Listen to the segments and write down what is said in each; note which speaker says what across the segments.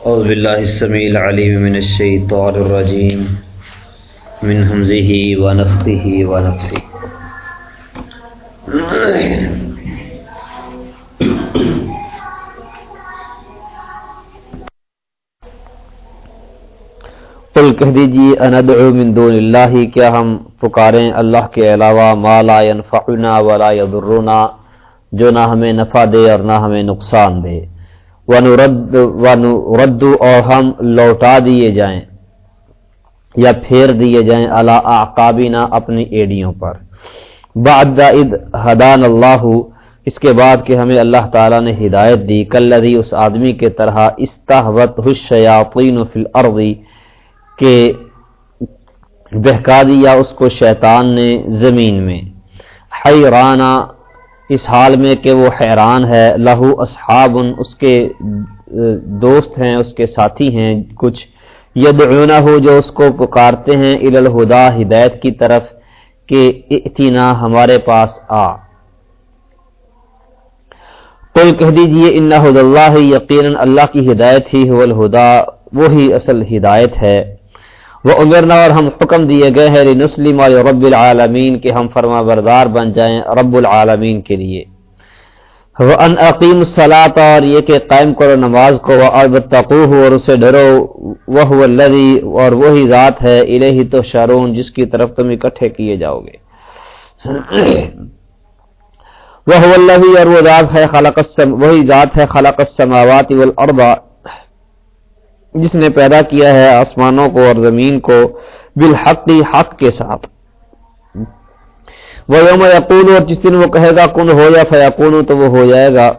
Speaker 1: أعوذ بالله السميع العليم من الشيطان الرجيم من همزه ونفخه ونفسه
Speaker 2: قل کہہ دیجیے اندعو من دون اللہ، کیا ہم پکاریں اللہ کے علاوہ ما لا ينفعنا ولا يضرنا جو نہ ہمیں نفع دے اور نہ ہمیں نقصان دے۔ ونرد ونرد اور ہم لوٹا دیے جائیں یا پھیر دیے جائیں علی اعقابنا اپنی ایڑیوں پر۔ بعد اذ ہدان اللہ، اس کے بعد کہ ہمیں اللہ تعالی نے ہدایت دی کلذی اس آدمی کے طرح استہوت الشیاطین فی الارض، کہ بہکا دیا اس کو شیطان نے زمین میں۔ حیرانہ اس حال میں کہ وہ حیران ہے، لہو اصحاب اس کے دوست ہیں، اس کے ساتھی ہیں، کچھ یدعونہ ہو جو اس کو پکارتے ہیں ال الہدا، ہدایت کی طرف، کہ اتنا ہمارے پاس آ۔ قل کہہ دیجیے، ان حد اللہ یقینا اللہ کی ہدایت ہی هو الہدا، وہی اصل ہدایت ہے۔ وہ امرنا اور ہم حکم دیے گئے ہیں نسلم رب العالمین کہ ہم فرما بردار بن جائیں رب العالمین کے لیے۔ وہ ان عقیم صلاط اور یہ کہ قائم کرو نماز کو وہ البتقو اور اسے ڈرو وہ الذی اور وہی ذات ہے الہی تو شارون جس کی طرف تم اکٹھے کیے جاؤ گے۔ وہ الذی اور وہ ذات ہے، خلق السم، وہی ذات ہے، خلق السماوات والارض جس نے پیدا کیا ہے آسمانوں کو اور زمین کو بالحق، حق کے ساتھ۔ وہ یوم یقول، اور جس دن وہ کہے گا، کن ہو یا فیقون تو وہ ہو جائے گا۔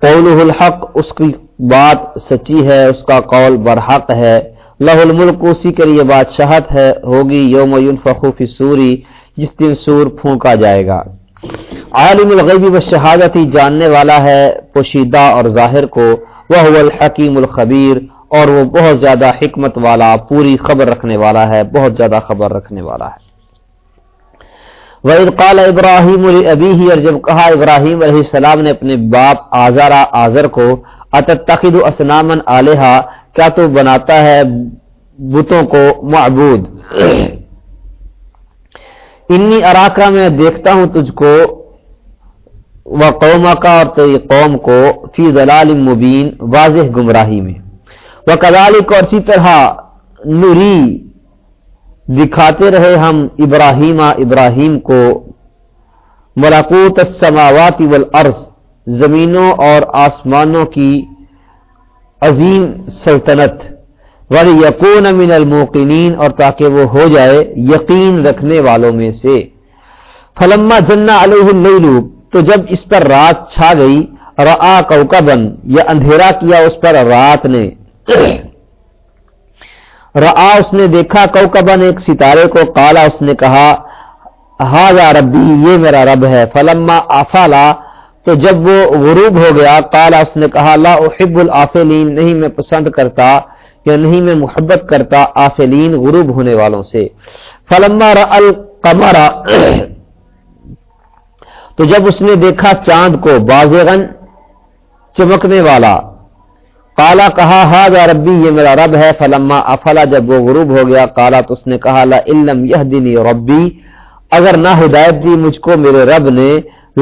Speaker 2: قول الحق، اس کی بات سچی ہے، اس کا قول برحق ہے۔ لہ الملک، اسی کے لیے بادشاہت ہے، ہوگی یوم فی سوری جس دن سور پھونکا جائے گا۔ عالم الغیبی و شہادتی جاننے والا ہے، پوشیدہ اور ظاہر کو۔ وہ الحکیم الخبیر اور وہ بہت زیادہ حکمت والا، پوری خبر رکھنے والا ہے، بہت زیادہ خبر رکھنے والا ہے۔ وعید قال ابراہیم ابھی اور جب کہا ابراہیم علیہ السلام نے اپنے باپ آزارا آزر کو اتخذ اسنامن علیہ کیا تو بناتا ہے بتوں کو معبود؟ انی اراکا، میں دیکھتا ہوں تجھ کو و قوما کا اور تیری قوم کو فی ضلال مبین واضح گمراہی میں۔ وہ کدال کو اسی طرح نوری دکھاتے رہے ہم ابراہیم ابراہیم کو۔ ملاقوت السماوات والارض، زمینوں اور آسمانوں کی عظیم سلطنت۔ ولی یقون من الموقنین اور تاکہ وہ ہو جائے یقین رکھنے والوں میں سے۔ فلما جنا علیہ تو جب اس پر رات چھا گئی را کوکبن یا اندھیرا کیا اس پر رات نے۔ را اس نے دیکھا کوکبن ایک ستارے کو کالا، اس نے کہا ہاضا ربی، یہ میرا رب ہے۔ فلما آفالا، تو جب وہ غروب ہو گیا، کالا، اس نے کہا، لا احب العافلین نہیں میں پسند کرتا یا نہیں میں محبت کرتا آفلین غروب ہونے والوں سے۔ فلما را القمر تو جب اس نے دیکھا چاند کو بازغن چمکنے والا کالا کہا ہا ربی، یہ میرا رب ہے۔ فلما افلا، جب وہ غروب ہو گیا کالا تو اس نے کہا، لا علم یہ دینی ربی، اگر نہ ہدایت دی مجھ کو میرے رب نے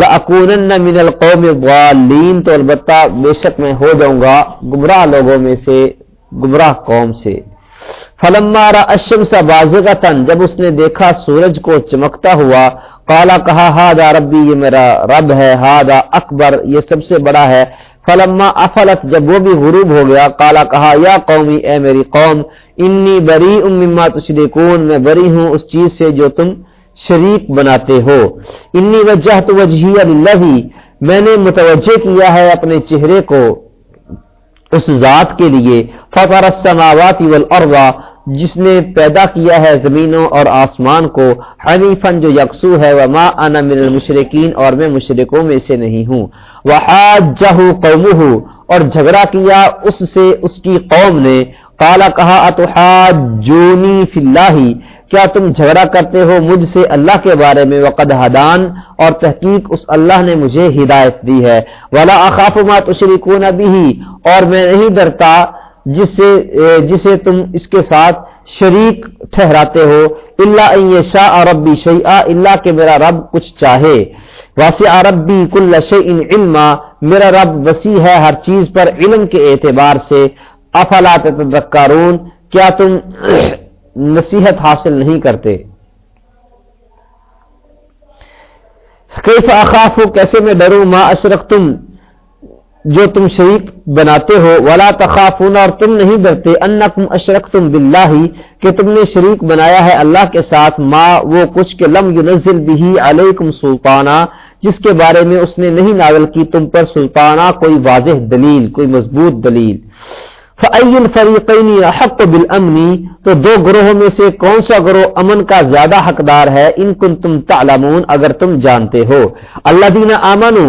Speaker 2: لاکون من القوم الضالین۔ تو البتہ بے شک میں ہو جاؤں گا گمراہ لوگوں میں سے، گمراہ قوم سے۔ فلما را الشمس بازغتن جب اس نے دیکھا سورج کو چمکتا ہوا کالا کہا ہاد ربی، یہ میرا رب ہے ہاد اکبر، یہ سب سے بڑا ہے۔ فلما افلت، جب وہ بھی غروب ہو گیا کالا کہا، یا قومی، اے میری قوم، انی بری اما تشریکون میں بری ہوں اس چیز سے جو تم شریک بناتے ہو۔ انی وجہ تو میں نے متوجہ کیا ہے اپنے چہرے کو اس ذات کے لیے۔ فطر السماوات والارض جس نے پیدا کیا ہے زمینوں اور آسمان کو حنیفن جو یکسو ہے، وما انا من المشرکین اور میں مشرکوں میں سے نہیں ہوں۔ وحاجہ قومہ اور جھگڑا کیا اس سے، اس کی قوم نے۔ قالا کہا اتحاجونی فی اللہ کیا تم جھگڑا کرتے ہو مجھ سے اللہ کے بارے میں؟ وقد حدان اور تحقیق اس اللہ نے مجھے ہدایت دی ہے۔ ولا اخاف ما تشركون به، اور میں نہیں ڈرتا جس سے جسے تم اس کے ساتھ شریک ٹھہراتے ہو اللہ شاہ ربی شیئا اللہ کہ میرا رب کچھ چاہے۔ واسع ربی کل شیء علما، میرا رب وسیع ہے ہر چیز پر علم کے اعتبار سے۔ افلا تتذکرون، کیا تم نصیحت حاصل نہیں کرتے؟ کیف اخاف، کیسے میں ڈروں؟ ما اشرک تم جو تم شریک بناتے ہو، ولا تخافون، اور تم نہیں ڈرتے انکم اشرکتم باللہ کہ تم نے شریک بنایا ہے اللہ کے ساتھ، ما وہ کچھ کہ لم ينزل به علیکم سلطانہ جس کے بارے میں اس نے نہیں نازل کی تم پر سلطانہ، کوئی واضح دلیل، کوئی مضبوط دلیل۔ فعین فریقین حق بالامنی تو دو گروہوں میں سے کون سا گروہ امن کا زیادہ حقدار ہے؟ ان کن تم تعلمون، اگر تم جانتے ہو۔ اللہ دینا آمنو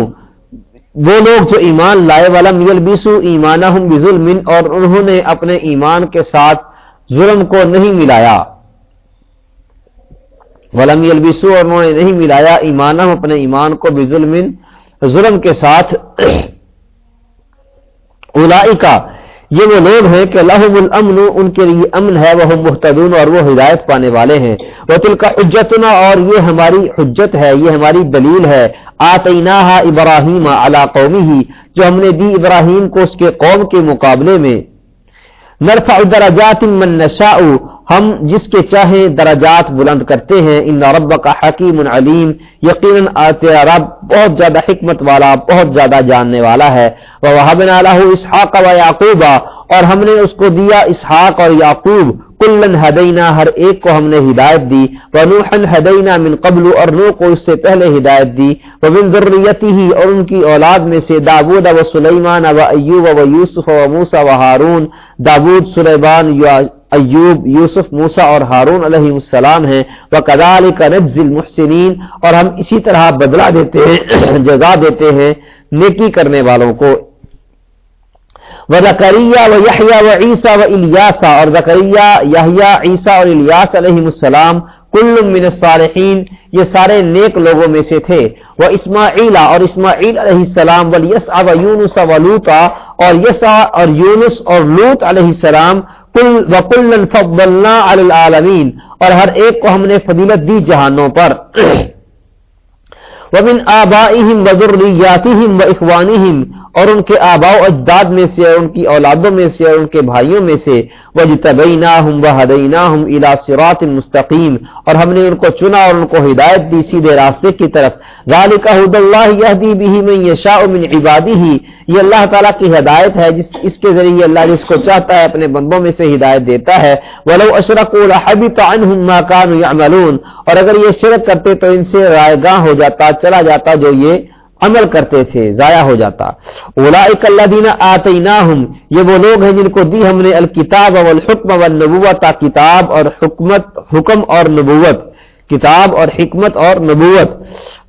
Speaker 2: وہ لوگ جو ایمان لائے والا میل بیسو ایمانہم بظلم اور انہوں نے اپنے ایمان کے ساتھ ظلم کو نہیں ملایا۔ ولم یلبسو، اور انہوں نے نہیں ملایا ایمان اپنے ایمان کو بظلم ظلم کے ساتھ۔ اولائکا یہ وہ لوگ ہیں کہ لہم الامن ان کے لیے امن ہے وہ محتدون اور وہ ہدایت پانے والے ہیں۔ وہ تل کا حجتنا، اور یہ ہماری حجت ہے، یہ ہماری دلیل ہے۔ آتینا ابراہیم علا قومی ہی جو ہم نے دی ابراہیم کو اس کے قوم کے مقابلے میں۔ نرفع درجات من نشاء ہم جس کے چاہیں درجات بلند کرتے ہیں، ان رب کا حکیم علیم۔ یقیناً تیرا رب بہت زیادہ حکمت والا، بہت زیادہ جاننے والا ہے۔ وہ اسحاق و یعقوبہ اور ہم نے اس کو دیا اسحاق اور یعقوب۔ کلن ہدینا، ہر ایک کو ہم نے ہدایت دی۔ وہ نوحن ہدینا من قبل، اور نو کو اس سے پہلے ہدایت دی۔ وہ بن ہی اور ان کی اولاد میں سے داود و سلیمان و ایوب و یوسف و موسا و ہارون۔ داود سلیمان ایوب، یوسف موسا اور ہارون علیہ السلام ہیں۔ وہ کدال کا المحسنین۔ اور ہم اسی طرح بدلا دیتے ہیں جزا دیتے ہیں نیکی کرنے والوں کو۔ و زکریہ و یحییٰ و عیسیٰ و الیاسا اور زکریہ یحییٰ عیسیٰ اور الیاس علیہ السلام کل من الصالحین۔ یہ سارے نیک لوگوں میں سے تھے۔ وہ اسماعیل اور اسماعیل علیہ السلام۔ ولیسع و یونس و لوتا اور یسع اور یونس اور لوت علیہ السلام۔ کل و کل علی العالمین اور ہر ایک کو ہم نے فضیلت دی جہانوں پر۔ ومن آبائهم وذرياتهم واخوانهم اور ان کے آبا و اجداد میں سے اور ان کی اولادوں میں سے اور ان کے بھائیوں میں سے وجتبیناہم وہدیناہم الى صراط مستقیم اور ہم نے ان کو چنا اور ان کو ہدایت دی سیدھے راستے کی طرف۔ ذالک حد اللہ یہدی به من یشاء من عباده۔ یہ اللہ تعالی کی ہدایت ہے، جس اس کے ذریعے اللہ جس کو چاہتا ہے اپنے بندوں میں سے ہدایت دیتا ہے۔ ولو اشرکوا لحبط عنهم ما كانوا يعملون۔ اور اگر یہ شرک کرتے تو ان سے رائے گاہ ہو جاتا، چلا جاتا جو یہ عمل کرتے تھے، ضائع ہو جاتا۔ اولئک الذین آتیناہم، یہ وہ لوگ ہیں جن کو دی ہم نے الکتاب والحکم والنبوت کتاب اور حکمت، حکم اور نبوت، کتاب اور حکمت اور نبوت۔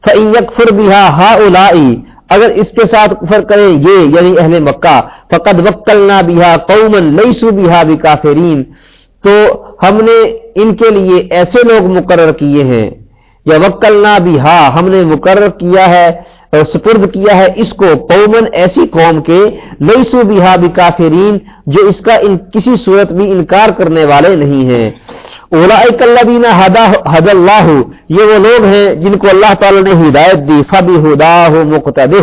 Speaker 2: فَإِن يَكْفُرْ بِهَا هَؤُلَاءِ اگر اس کے ساتھ کفر کرے یہ یعنی اہل مکہ، فقد وکلنا بها قوما ليسوا بها بكافرين تو ہم نے ان کے لیے ایسے لوگ مقرر کیے ہیں۔ یا وکلنا بها، ہم نے مقرر کیا ہے۔ سپرد کیا ہے اس کو قومن ایسی قوم کے نئی سو بہا بھی جو اس کا ان کسی صورت بھی انکار کرنے والے نہیں ہیں۔ اولئک الذین حد اللہ یہ وہ لوگ ہیں جن کو اللہ تعالی نے ہدایت دی فبی ہداہ مقتدہ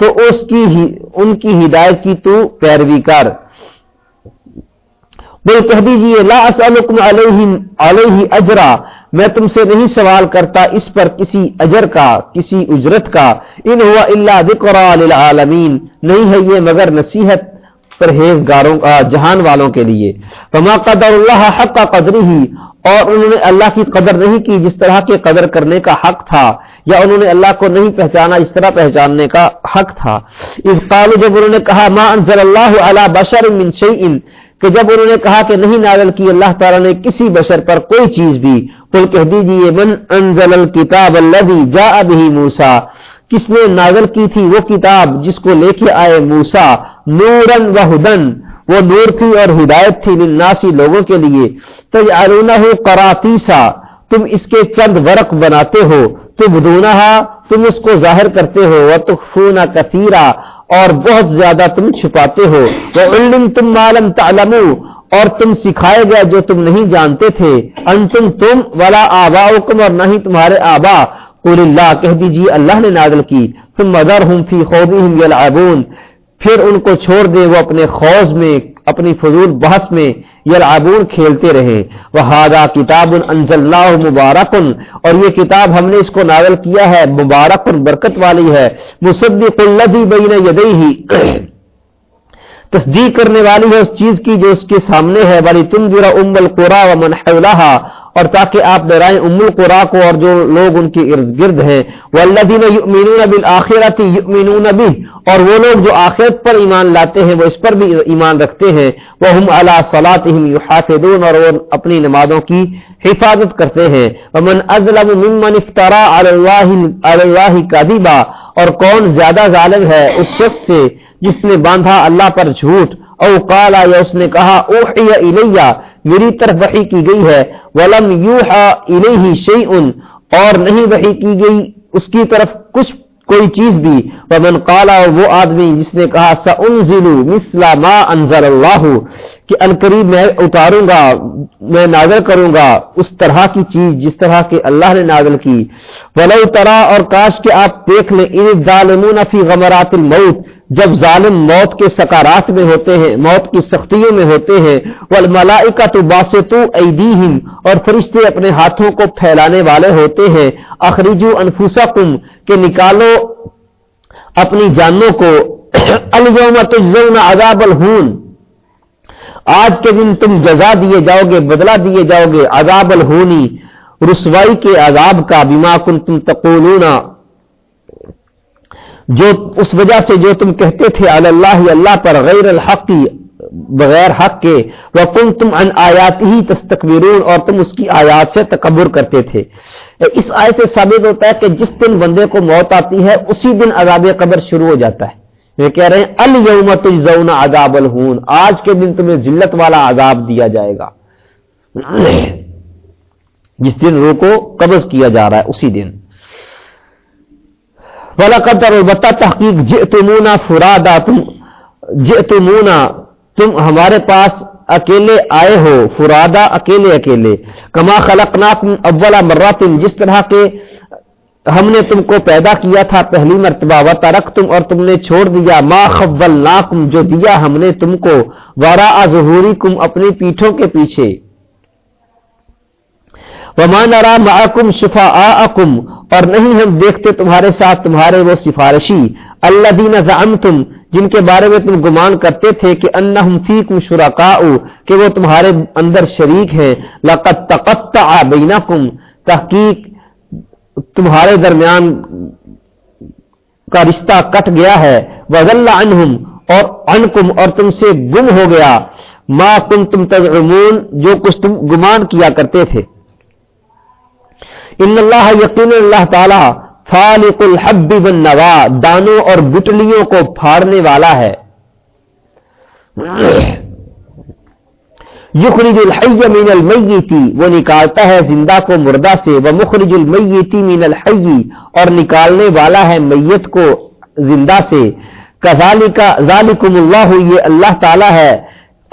Speaker 2: تو اس کی ہی ان کی ہدایت کی تو پیروی کر۔ بول کہہ دیجیے، لا اسالکم علیہ علیہ اجرا میں تم سے نہیں سوال کرتا اس پر کسی اجر کا، کسی اجرت کا۔ ان ہوا اللہ ذکر للعالمین۔ نہیں ہے یہ مگر نصیحت پرہیزگاروں جہان والوں کے لیے۔ فما قدر اللہ حق کا قدر ہی اور انہوں نے اللہ کی قدر نہیں کی جس طرح کے قدر کرنے کا حق تھا، یا انہوں نے اللہ کو نہیں پہچانا اس طرح پہچاننے کا حق تھا۔ اس قالو جب انہوں نے کہا، ما انزل اللہ علی بشر من شیئن، کہ جب انہوں نے کہا کہ نہیں نازل کی اللہ تعالیٰ نے کسی بشر پر کوئی چیز بھی قل کہہ دیجیے، من انزل الكتاب الذي جاء به موسى کس نے نازل کی تھی وہ کتاب جس کو لے کے آئے موسا نورن و ہدن وہ نور تھی اور ہدایت تھی للناسی لوگوں کے لیے۔ تجعلونہ قراتیسا تم اس کے چند ورق بناتے ہو تم دونہا تم اس کو ظاہر کرتے ہو، وتخفون کثیرا، اور بہت زیادہ تم چھپاتے ہو۔ وعلم تم معلوم تعلمو اور تم سکھائے گئے جو تم نہیں جانتے تھے۔ انتم تم ولا آباؤکم اور نہیں تمہارے آبا۔ قول اللہ، کہہ دیجیے اللہ نے نازل کی۔ تم مدر ہوں فی خوضہم یلعبون۔ پھر ان کو چھوڑ دے، وہ اپنے خوض میں، اپنی فضول بحث میں یلعبون کھیلتے رہے۔ وہ کتاب انزل اللہ مبارکن اور یہ کتاب ہم نے اس کو نازل کیا ہے مبارکن برکت والی ہے۔ مصدق الذی بین یدیہ۔ تصدیق کرنے والی ہے اس چیز کی جو اس کے سامنے ہے بڑی تم ذرا ام القرا و منحلہ اور تاکہ آپ ڈرائیں ام القرا کو اور جو لوگ ان کے ارد گرد ہیں۔ وہ اللہ دین یؤمنون بالآخرت یؤمنون به اور وہ لوگ جو آخرت پر ایمان لاتے ہیں، وہ اس پر بھی ایمان رکھتے ہیں۔ وہ ہم اللہ صلاتهم یحافظون اور وہ اپنی نمازوں کی حفاظت کرتے ہیں۔ ومن اظلم ممن افترى علی اللہ علی اور کون زیادہ ظالم ہے اس شخص سے جس نے باندھا اللہ پر جھوٹ؟ او کالا یا اس نے کہا، اوحی الیہ، میری طرف وحی کی گئی ہے۔ ولم یوحا الیہ شیئن اور نہیں وحی کی گئی، اس کی طرف کچھ کوئی چیز بھی۔ ومن قالا اور وہ آدمی جس نے کہا سانزل مثل ما انزل اللہ کہ انقریب میں اتاروں گا، میں نازل کروں گا اس طرح کی چیز جس طرح کے اللہ نے نازل کی۔ ولو ترا، اور کاش کہ آپ دیکھ لیں ان الظالمون فی غمرات الموت جب ظالم موت کے سکارات میں ہوتے ہیں، موت کی سختیوں میں ہوتے ہیں والملائکہ تو باسطو ایدیہم، اور فرشتے اپنے ہاتھوں کو پھیلانے والے ہوتے ہیں۔ اخرجو انفسکم، کہ نکالو اپنی جانوں کو۔ الیوم تجزون عذاب الہون، آج کے دن تم جزا دیے جاؤ گے، بدلہ دیے جاؤ گے عذاب الہونی، رسوائی کے عذاب کا، بما کنتم تقولون۔ جو اس وجہ سے جو تم کہتے تھے اللہ اللہ پر غیر الحق، بغیر حق کے وہ کم تم ان آیات ہی تستقبرون اور تم اس کی آیات سے تکبر کرتے تھے۔ اس آئے سے ثابت ہوتا ہے کہ جس دن بندے کو موت آتی ہے، اسی دن عذاب قبر شروع ہو جاتا ہے۔ یہ کہہ رہے ہیں الومت الزون عذاب الہون آج کے دن تمہیں ذلت والا عذاب دیا جائے گا۔ جس دن روح کو قبض کیا جا رہا ہے، اسی دن۔ قدر البتہ تحقیق، جئتمونا فرادا، تم جئتمونا، تم ہمارے پاس اکیلے آئے ہو، فرادا، اکیلے اکیلے۔ کما خلقناکم اولا مراتم جس طرح کے ہم نے تم کو پیدا کیا تھا، پہلی مرتبہ۔ و ترک تم اور تم نے چھوڑ دیا۔ ما خولناکم، جو دیا ہم نے تم کو۔ ورا ظہورکم اپنی پیٹھوں کے پیچھے۔ ومان ارا معکم شفاءکم اور نہیں ہم دیکھتے تمہارے ساتھ تمہارے وہ سفارشی اللہ دین تم جن کے بارے میں تم گمان کرتے تھے کہ انہم فیکم شرکاء کہ وہ تمہارے اندر شریک ہیں، لقد تقطع بینکم، تحقیق تمہارے درمیان کا رشتہ کٹ گیا ہے وغل عنہم اور عنکم، اور تم سے گم ہو گیا، ما کنتم تزعمون، جو کچھ تم گمان کیا کرتے تھے۔ ان اللہ یقین اللہ تعالی فالق الحب والنوا، دانوں اور گٹلیوں کو پھاڑنے والا ہے۔ یخرج الحی من المیتی وہ نکالتا ہے زندہ کو مردہ سے۔ وہ مخرج المیتی من الحی، اور نکالنے والا ہے میت کو زندہ سے۔ کذالک، ذالکم اللہ، یہ اللہ تعالی ہے۔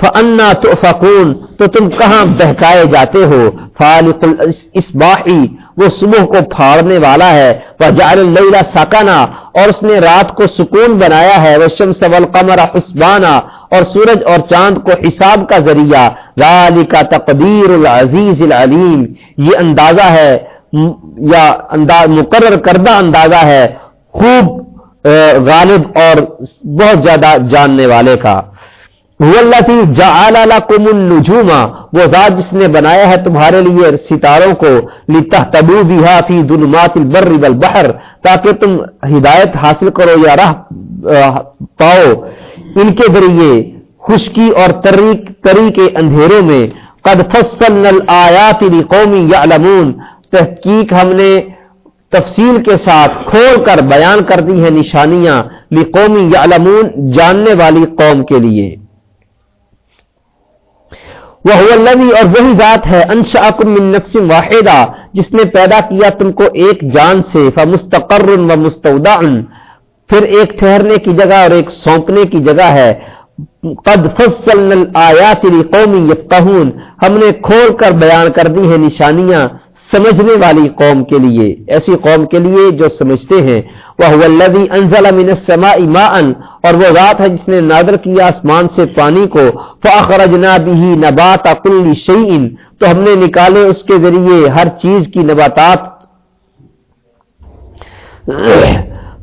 Speaker 2: فانا تؤفکون تو تم کہاں بہکائے جاتے ہو؟ فالق الاسباحی وہ صبح کو پھاڑنے والا ہے۔ وہ جال اللہ اور اس نے رات کو سکون بنایا ہے۔ وہ شمس والقمر حسبانہ اور سورج اور چاند کو حساب کا ذریعہ۔ ذالک تقدیر العزیز العلیم یہ اندازہ ہے، یا انداز، مقرر کردہ اندازہ ہے خوب غالب اور بہت زیادہ جاننے والے کا۔ النجوما وہ ذات جس نے بنایا ہے تمہارے لیے ستاروں کو فی ظلمات البر والبحر، تاکہ تم ہدایت حاصل کرو یا راہ پاؤ۔ ان کے ذریعے خشکی اور تری کے اندھیروں میں قد فصلنا الآیات لقوم یعلمون۔ تحقیق ہم نے تفصیل کے ساتھ کھول کر بیان کر دی ہے نشانیاں لقوم یعلمون، جاننے والی قوم کے لیے۔ وہ الذی اور وہی ذات ہے انشاکم من نفس واحدہ، جس نے پیدا کیا تم کو ایک جان سے، فمستقر و مستودع۔ پھر ایک ٹھہرنے کی جگہ اور ایک سونپنے کی جگہ ہے۔ قد فصلنا الآیات لقوم یفقہون۔ ہم نے کھول کر بیان کر دی ہیں نشانیاں سمجھنے والی قوم کے لیے، ایسی قوم کے لیے جو سمجھتے ہیں۔ وہ الذی انزل من السماء ماء۔ اور وہ ذات ہے جس نے نادر کیا آسمان سے پانی کو فاخرجنا به نبات كل شيء۔ تو ہم نے نکالے اس کے ذریعے ہر چیز کی نباتات۔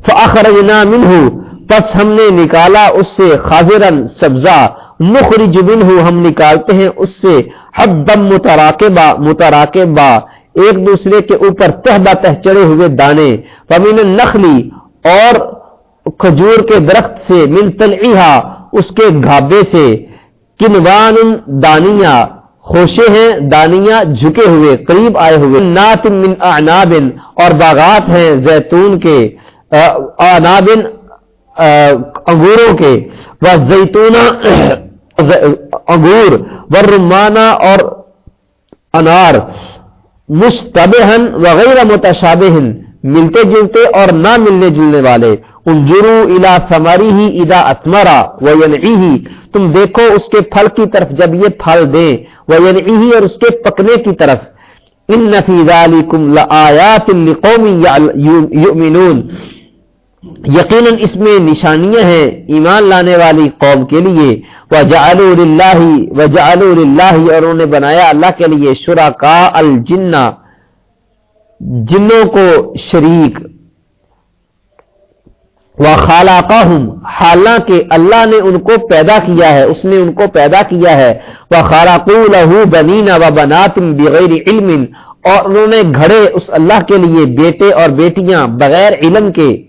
Speaker 2: فاخرجنا منه۔ پس ہم نے نکالا اس سے خاضرن سبزہ۔ نخرج منه۔ ہم نکالتے ہیں اس سے حبا متراکبا متراکبا ایک دوسرے کے اوپر تہ بتہ چڑے ہوئے دانے۔ فمین نخلی اور کھجور کے درخت سے من تلعیہا، اس کے گھابے سے۔ کنوان دانیاں خوشے ہیں دانیاں جھکے ہوئے، قریب آئے ہوئے۔ نات من اعناب اور باغات ہیں زیتون کے۔ اعناب انگوروں کے۔ وہ زیتون انگور۔ ورمانہ اور انار۔ مشتبہن، وغیرہ متشابہن، ملتے جلتے اور نہ ملنے جلنے والے۔ انجرو الا ثمری ہی ادا اتمرا و ہی تم دیکھو اس کے پھل کی طرف جب یہ پھل دے وہ ہی اور اس کے پکنے کی طرف۔ ان نفی ذالکم لآیات لقوم یؤمنون۔ یقیناً اس میں نشانیاں ہیں ایمان لانے والی قوم کے لیے۔ وجعلوا للہ وجعلوا للہ اور انہوں نے بنایا اللہ کے لیے شرکاء الجنہ، جنوں کو شریک۔ وخالقہم، حالانکہ اللہ نے ان کو پیدا کیا ہے، اس نے ان کو پیدا کیا ہے۔ وخلقوا له بنین وبنات بغیر علم، اور انہوں نے گھڑے اس اللہ کے لیے بیٹے اور بیٹیاں بغیر علم کے۔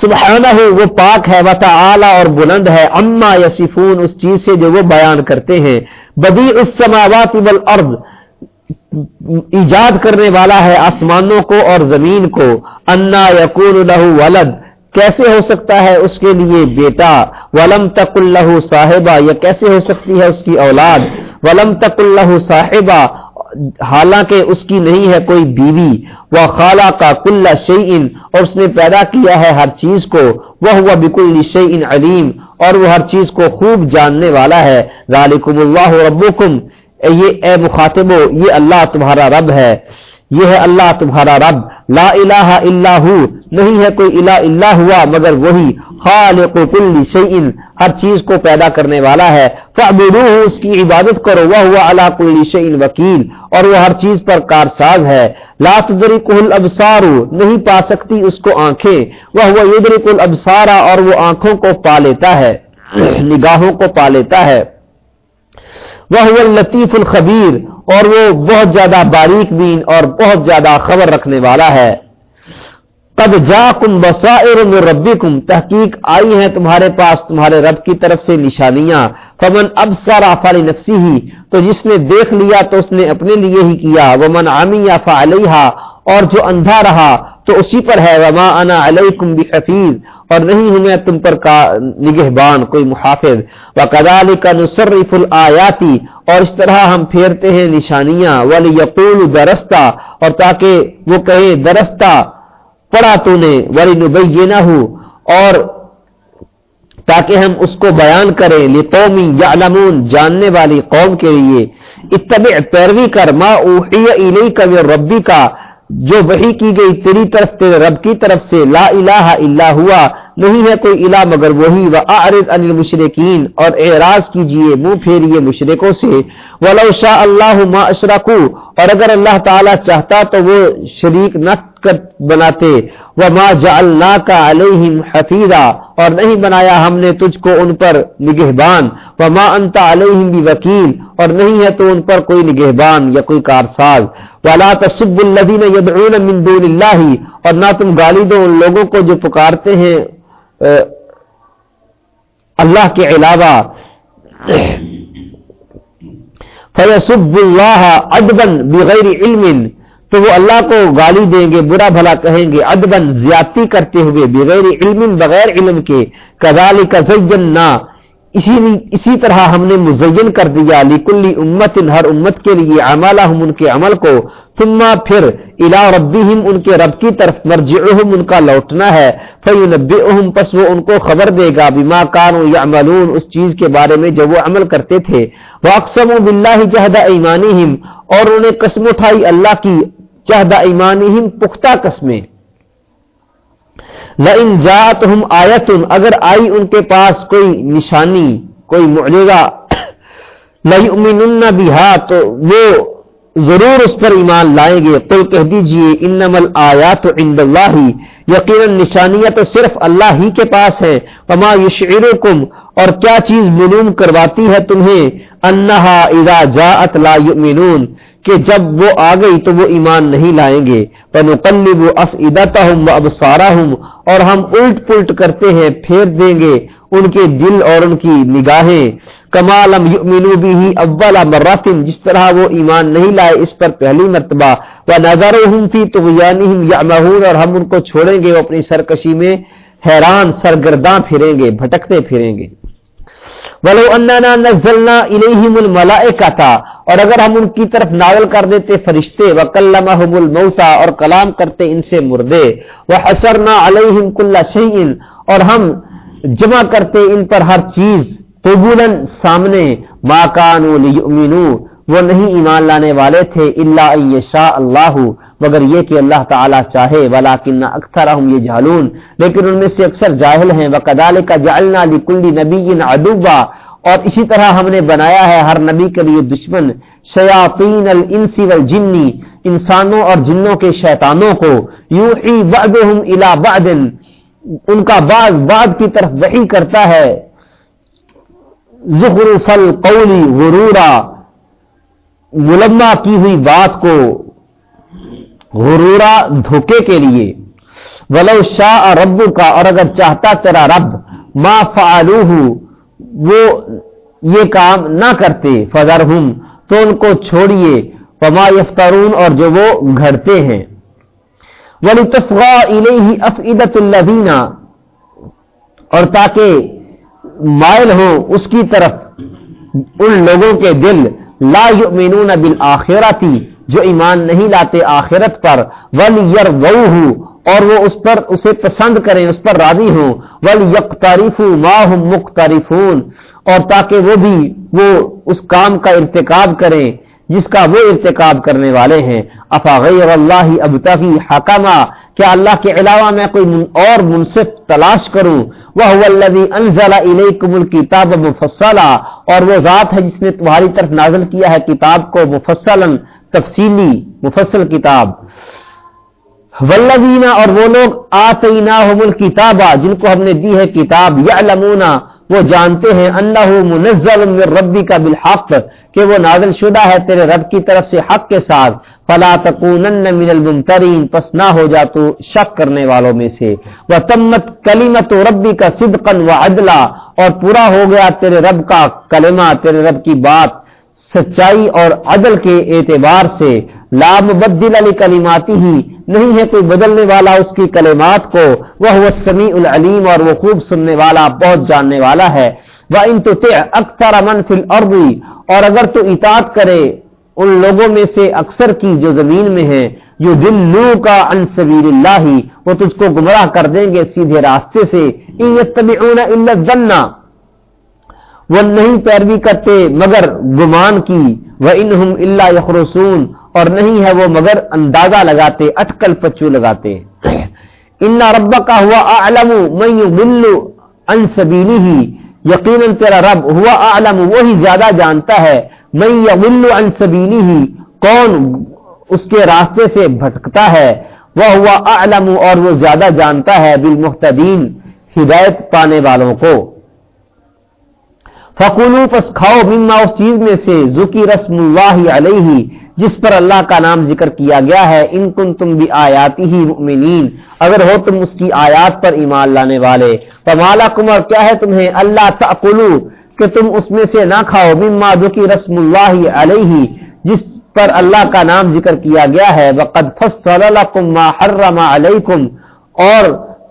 Speaker 2: سبحانہ وہ پاک ہے و تعالی اور بلند ہے۔ اما یسفون اس چیز سے جو وہ بیان کرتے ہیں۔ بدی السماوات والارض ایجاد کرنے والا ہے آسمانوں کو اور زمین کو۔ انا یقون له ولد۔ کیسے ہو سکتا ہے اس کے لیے بیٹا؟ ولم تک اللہ صاحبہ۔ یا کیسے ہو سکتی ہے اس کی اولاد؟ ولم تک اللہ صاحبہ۔ حالانکہ اس کی نہیں ہے کوئی بیوی۔ وہ خالہ کا کل شعین اور اس نے پیدا کیا ہے ہر چیز کو۔ وہ ہوا بکل شعین علیم۔ اور وہ ہر چیز کو خوب جاننے والا ہے۔ ذالکم اللہ ربکم۔ یہ اے مخاطبو، یہ اللہ تمہارا رب ہے۔ یہ ہے اللہ تمہارا رب۔ لا الہ الا ہو۔ نہیں ہے کوئی الہ الا ہوا، مگر وہی خالق کل شیئن۔ ہر چیز کو پیدا کرنے والا ہے۔ فعبدوه اس کی عبادت کرو۔ وہ ہوا علا کل شیئن وکیل۔ اور وہ ہر چیز پر کارساز ہے۔ لا تدرکہ الابصار، نہیں پا سکتی اس کو آنکھیں۔ وہ ہوا یدرک الابصار، اور وہ آنکھوں کو پا لیتا ہے۔ نگاہوں کو پا لیتا ہے۔ وہ لطیف الخبیر، اور وہ بہت زیادہ باریک بین اور بہت زیادہ خبر رکھنے والا ہے۔ قد جا کم بسائر ربی کم تحقیق آئی ہیں تمہارے پاس تمہارے رب کی طرف سے نشانیاں۔ فمن اب سارا فال نفسی ہی تو جس نے دیکھ لیا تو اس نے اپنے لیے ہی کیا۔ وہ من عامی یا فعلیہ اور جو اندھا رہا تو اسی پر ہے۔ وما انا علیکم بحفیظ اور نہیں ہوں میں تم پر کا نگہبان کوئی محافظ۔ وکذالک نصرف الایاتی اور اس طرح ہم پھیرتے ہیں نشانیاں۔ ولیقول درستا۔ اور تاکہ وہ کہے، درستا۔ پڑھا تو نے۔ ولنبینہ اور تاکہ ہم اس کو بیان کریں۔ لقومی یعلمون جاننے والی قوم کے لیے۔ اتبع پیروی کر۔ ما اوحی الیک من ربی کا جو وحی کی گئی تیری طرف، تیرے رب کی طرف سے۔ لا الہ الا ہوا۔ نہیں ہے کوئی الہ مگر وہی و اعرض عن المشرکین اور اعراض کیجیے، منہ پھیریے مشرکوں سے۔ ولو شاء اللہ ما اشرکو اور اگر اللہ تعالی چاہتا تو وہ شریک نہ بناتے۔ وما جعلناک علیہم حفیظا اور نہیں بنایا ہم نے تجھ کو ان پر نگہبان۔ وما انت علیہم بوکیل اور نہیں ہے تو ان پر کوئی نگہبان یا کوئی کارساز۔ ولا تسب الذين يدعون من دون الله، اور نہ تم گالی دو ان لوگوں کو جو پکارتے ہیں۔ اللہ کے علاوہ فیسب اللہ ادبن بغیر علم، تو وہ اللہ کو گالی دیں گے، برا بھلا کہیں گے ادبن زیادتی کرتے ہوئے بغیر علم بغیر علم کے کدالی کا اسی اسی طرح ہم نے مزین کر دیا لکلی امت ہر امت کے لیے عملہ ہم ان کے عمل کو۔ ثم پھر الا ربهم، ان کے رب کی طرف مرجعهم ان کا لوٹنا ہے۔ فینبئهم پس وہ ان کو خبر دے گا، بما كانوا يعملون۔ اس چیز کے بارے میں جو وہ عمل کرتے تھے۔ واقسموا بالله جهد ايمانهم۔ اور انہوں نے قسم اٹھائی اللہ کی جهد ايمانهم پختہ قسمیں۔ لئن جاتہم آیتن اگر آئی ان کے پاس کوئی نشانی، کوئی معجزہ لئیؤمنن بها، تو وہ ضرور اس پر ایمان لائیں گے۔ قل کہہ دیجیے، انما الآیات عند اللہ۔ یقینا نشانیاں تو صرف اللہ ہی کے پاس ہے۔ وما یشعرکم، اور کیا چیز معلوم کرواتی ہے تمہیں؟ انہا اذا جاءت لا یؤمنون، کہ جب وہ آ گئی تو وہ ایمان نہیں لائیں گے۔ پنقلب افئدتہم وابصارہم، اور ہم الٹ پلٹ کرتے ہیں، پھیر دیں گے۔ ان کے دل اور ان کی نگاہیں کمالم یؤمنو بھی اول مراتن جس طرح وہ ایمان نہیں لائے اس پر پہلی مرتبہ وہ نظرہم فی طغیانہم یعمہون، اور ہم ان کو چھوڑیں گے، وہ اپنی سرکشی میں حیران، سرگرداں پھریں گے، بھٹکتے پھریں گے۔ ولو اننا نزلنا الیہم الملائکہ اور اگر ہم ان کی طرف نازل کر دیتے فرشتے، وکلمہم الموتى اور کلام کرتے ان سے مردے، وحشرنا علیہم کل شیء، اور ہم جمع کرتے ان پر ہر چیز قبولا سامنے، ما کانوا لیؤمنوا وہ نہیں ایمان لانے والے تھے الا ان یشاء اللہ، مگر یہ کہ اللہ تعالی چاہے، ولیکن اکثرهم یجهلون لیکن ان میں سے اکثر جاہل ہیں، وکذالک جعلنا لكل نبی عدوا، اور اسی طرح ہم نے بنایا ہے ہر نبی کے لیے دشمن، شیاطین الانس والجن، انسانوں اور جنوں کے شیطانوں کو، یوحی بعضهم الى بعض ان کا بعض بعض کی طرف وحی کرتا ہے۔ زخرف القول غرورا ملما کی ہوئی بات کو غرورا دھوکے کے لیے۔ ولو شاہ رب کا اور اگر چاہتا تیرا رب، ما فعلوہ، وہ یہ کام نہ کرتے فضر تو ان کو چھوڑیے۔ وما یفترون، اور جو وہ گھڑتے ہیں۔ ولی تصغا افعدت اور تاکہ مائل ہو اس کی طرف ان لوگوں کے دل، لا یؤمنون بالآخرتی جو ایمان نہیں لاتے آخرت پر ول یر اور وہ اس پر، اسے پسند کریں، اس پر راضی ہوں ول یک تاریف مختارفون اور تاکہ وہ بھی، وہ اس کام کا ارتکاب کریں۔ جس کا وہ ارتکاب کرنے والے ہیں۔ افا غیر اللہ اب تفی حکامہ کیا اللہ کے علاوہ میں کوئی اور منصف تلاش کروں؟ وہ انزل الیکم الکتاب مفصلا، اور وہ ذات ہے جس نے تمہاری طرف نازل کیا ہے کتاب کو مفصلا، تفصیلی، مفصل کتاب۔ ولوینا اور وہ لوگ آتینا الکتابہ جن کو ہم نے دی ہے کتاب یا وہ جانتے ہیں اللہ منزل من ربی کا بالحق، کہ وہ نازل شدہ ہے تیرے رب کی طرف سے حق کے ساتھ۔ فلا تکونن من الممترین، پس نہ ہو جا تو شک کرنے والوں میں سے۔ وہ تمت کلیمت ربی کا صدقن و عدلا اور پورا ہو گیا تیرے رب کا کلمہ، تیرے رب کی بات سچائی اور عدل کے اعتبار سے۔ لام بدل علی کلیماتی ہی، نہیں ہے کوئی بدلنے والا اس کی کلمات کو۔ وہ سمیع العلیم اور وہ خوب سننے والا، بہت جاننے والا ہے۔ وہ ان تو اکثر امن فل اور اگر تو اطاعت کرے ان لوگوں میں سے اکثر کی جو زمین میں ہے جو دل لو کا ان سبیر اللہ، وہ تجھ کو گمراہ کر دیں گے سیدھے راستے سے۔ وہ نہیں پیروی کرتے مگر گمان کی۔ وہ انہم اللہ یخرسون اور نہیں ہے وہ مگر اندازہ لگاتے، اٹکل پچو لگاتے۔ انا رب کا ہوا عالم میں ان سبیلی ہی یقیناً تیرا رب ہوا عالم وہی زیادہ جانتا ہے۔ میں یمل ان سبیلی ہی کون اس کے راستے سے بھٹکتا ہے؟ وہ ہوا عالم اور وہ زیادہ جانتا ہے بالمحتدین ہدایت پانے والوں کو۔ فکولو پس کھاؤ مما اس چیز میں سے ذکی رسم اللہ علیہ جس پر اللہ کا نام ذکر کیا گیا ہے، ان کن تم بھی آیاتی ہی مؤمنین، اگر ہو تم اس کی آیات پر ایمان لانے والے فمالا کمر کیا ہے تمہیں؟ اللہ تقلو کہ تم اس میں سے نہ کھاؤ، مما ذکی رسم اللہ علیہ جس پر اللہ کا نام ذکر کیا گیا ہے، وقد فصل لکم ما حرم علیکم اور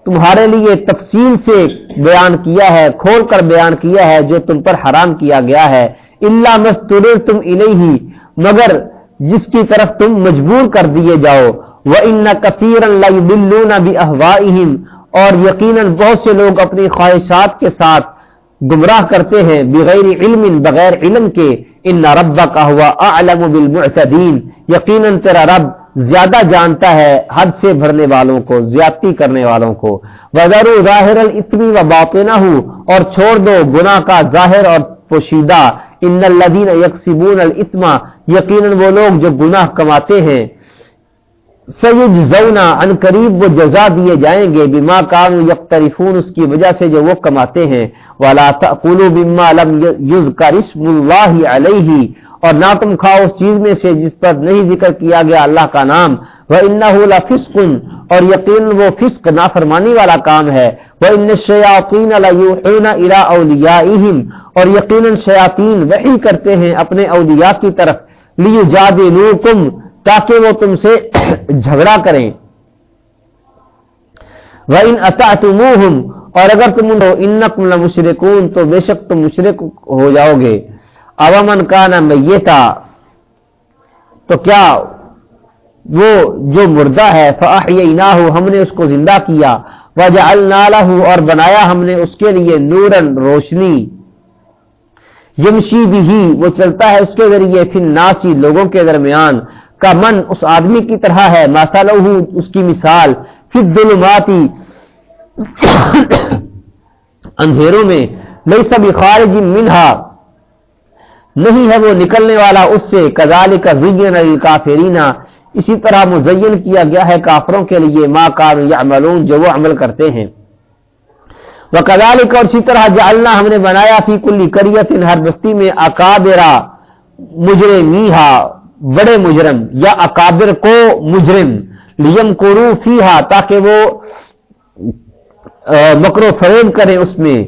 Speaker 2: تمہارے لیے تفصیل سے بیان کیا ہے، کھول کر بیان کیا ہے جو تم پر حرام کیا گیا ہے۔ اللہ مستور تم الہی مگر جس کی طرف تم مجبور کر دیے جاؤ۔ وہ ان کثیر بھی اور یقیناً بہت سے لوگ اپنی خواہشات کے ساتھ گمراہ کرتے ہیں بغیر علم بغیر علم کے۔ ان ربا کا ہوا اعلم بالمعتدین یقیناً تیرا رب زیادہ جانتا ہے حد سے بھرنے والوں کو، زیادتی کرنے والوں کو۔ وزر ظاہر الاتمی و باطنہ اور چھوڑ دو گناہ کا ظاہر اور پوشیدہ۔ ان الذین یکسبون الاتما یقیناً وہ لوگ جو گناہ کماتے ہیں۔ سید زونا ان قریب وہ جزا دیے جائیں گے۔ بما کام یقترفون اس کی وجہ سے جو وہ کماتے ہیں۔ والا تقولوا بما لم یذکر اسم اللہ علیہ اور نہ تم کھاؤ اس چیز میں سے جس پر نہیں ذکر کیا گیا اللہ کا نام وہ ان فسق اور یقین وہ فسق نافرمانی والا کام ہے وہ ان شیاطین الا اولیاء اور یقیناً شیاطین وہی کرتے ہیں اپنے اولیاء کی طرف لیو جاد تاکہ وہ تم سے جھگڑا کریں۔ وہ ان اتا اور اگر تم ان مشرقون تو بے شک تم مشرق ہو جاؤ گے۔ اومن کا نہ میتا، تو کیا وہ جو مردہ ہے فاحینا ہو ہم نے اس کو زندہ کیا وجہ اور بنایا ہم نے اس کے لیے نورن روشنی۔ یمشی بھی، وہ چلتا ہے اس کے ذریعے پھر ناسی لوگوں کے درمیان۔ کا من اس آدمی کی طرح ہے۔ ماسال اس کی مثال۔ پھر دلماتی اندھیروں میں نہیں سب خارج منہا۔ نہیں ہے وہ نکلنے والا اس سے کزال کا زین کافرینا اسی طرح مزین کیا گیا ہے کافروں کے لیے ماں کار یا جو وہ عمل کرتے ہیں۔ وہ کزال اور اسی طرح جالنا ہم نے بنایا تھی کلی کریت ان ہر بستی میں اکابرا مجرم بڑے مجرم، یا اکابر کو مجرم لیم کرو فی تاکہ وہ مکرو فریب کرے اس میں۔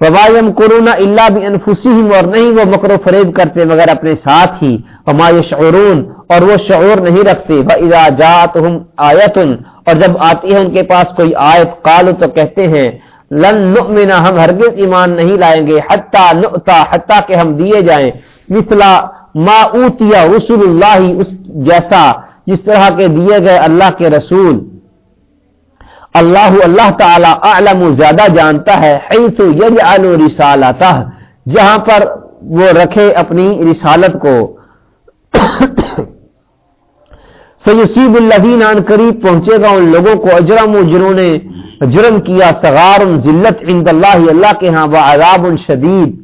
Speaker 2: وبایم کرونا اللہ بھی انفسم اور نہیں، وہ مکر و فریب کرتے مگر اپنے ساتھ ہی۔ وما شعرون اور وہ شعور نہیں رکھتے۔ اذا جات ہم آیتن اور جب آتی ہے ان کے پاس کوئی آیت قالو تو کہتے ہیں، لن نؤمنا ہم ہرگز ایمان نہیں لائیں گے، حتی نؤتا، حتی کہ ہم دیے جائیں۔ مثلا ما اوتیا رسول اللہ اس جیسا، جس طرح کے دیے گئے اللہ کے رسول۔ اللہ اللہ تعالی اعلم زیادہ جانتا ہے، حیث یجعل رسالتہ، جہاں پر وہ رکھے اپنی رسالت کو۔ سیسیب الذین ان قریب پہنچے گا ان لوگوں کو اجرم، جنہوں نے جرم کیا، صغار، ذلت عند اللہ اللہ کے ہاں وعذاب شدید۔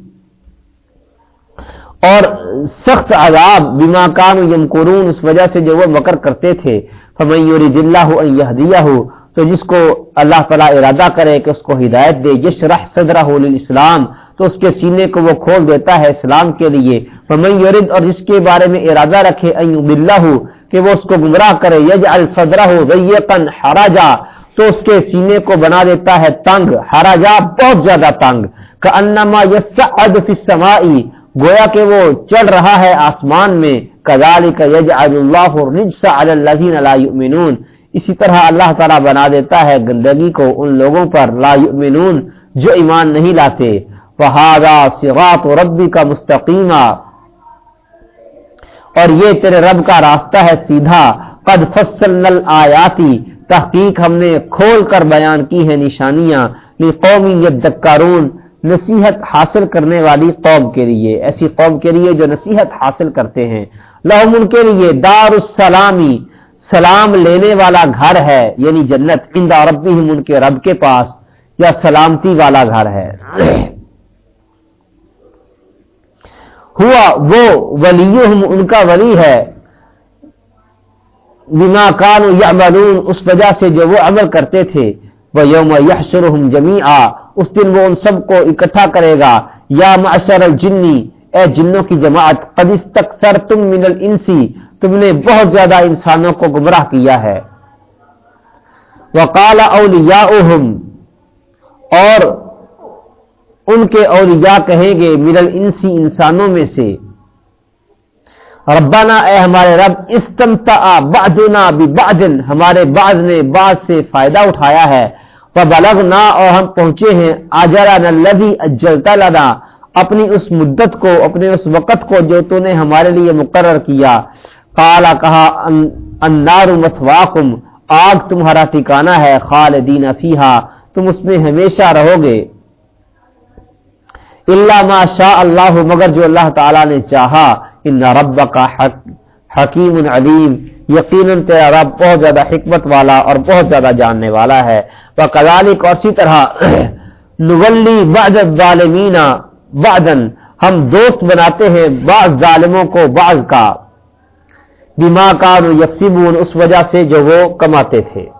Speaker 2: اور سخت عذاب، بما کانوا یمکرون، اس وجہ سے جو وہ مکر کرتے تھے۔ فمن یرید اللہ ان یهدیہ تو جس کو اللہ تعالیٰ ارادہ کرے کہ اس کو ہدایت دے یش رح صدرہ اسلام تو اس کے سینے کو وہ کھول دیتا ہے اسلام کے لیے۔ فمن یورد اور جس کے بارے میں ارادہ رکھے بلّہ کہ وہ اس کو گمراہ کرے۔ یج الصدرہ ضیقن ہراجا تو اس کے سینے کو بنا دیتا ہے تنگ۔ ہراجا بہت زیادہ تنگ۔ کا انما یس ادفائی گویا کہ وہ چل رہا ہے آسمان میں۔ کزال کا یج اللہ اللہ اسی طرح اللہ تعالیٰ بنا دیتا ہے گندگی کو ان لوگوں پر لا یؤمنون جو ایمان نہیں لاتے۔ فہذا صراط ربی کا مستقیمہ اور یہ تیرے رب کا راستہ ہے سیدھا۔ قد فصلنا الآیاتی تحقیق ہم نے کھول کر بیان کی ہے نشانیاں۔ قومی یدکارون نصیحت حاصل کرنے والی قوم کے لیے۔ ایسی قوم کے لیے جو نصیحت حاصل کرتے ہیں۔ لہم ان کے لیے دار السلامی سلام لینے والا گھر ہے یعنی جنت ان ربی ان کے رب کے پاس، یا سلامتی والا گھر ہے۔ ہوا وہ ولی ان کا ولی ہے۔ بنا کان یا اس وجہ سے جو وہ عمل کرتے تھے۔ وہ یوم یحشرہم جمیعا، اس دن وہ ان سب کو اکٹھا کرے گا۔ یا معشر الجنی، اے جنوں کی جماعت، قد استکثرتم من الانسی تم نے بہت زیادہ انسانوں کو گمراہ کیا ہے۔ وقال اولیاء اور ان کے اولیاء کہیں گے ملل انسی انسانوں میں سے، ربنا اے ہمارے رب استمتا بعدنا ببعد ہمارے بعض نے بعض سے فائدہ اٹھایا ہے۔ بلغ نہ اور ہم پہنچے ہیں آجرا نلدی اجلتا لنا، اپنی اس مدت کو، اپنے اس وقت کو جو تو نے ہمارے لیے مقرر کیا۔ کالا کہا انار مثواکم، آگ تمہارا ٹھکانا ہے، خالدین فیہا، تم اس میں ہمیشہ رہو گے اللہ ما شاء اللہ، مگر جو اللہ تعالی نے چاہا، ان رب کا حکیم علیم۔ یقیناً تیرا رب بہت زیادہ حکمت والا اور بہت زیادہ جاننے والا ہے۔ وہ کلالک اور اسی طرح نولی بعد ظالمین بعدن ہم دوست بناتے ہیں بعض ظالموں کو بعض کا۔ بیما کان یکسیبون اس وجہ سے جو وہ کماتے تھے۔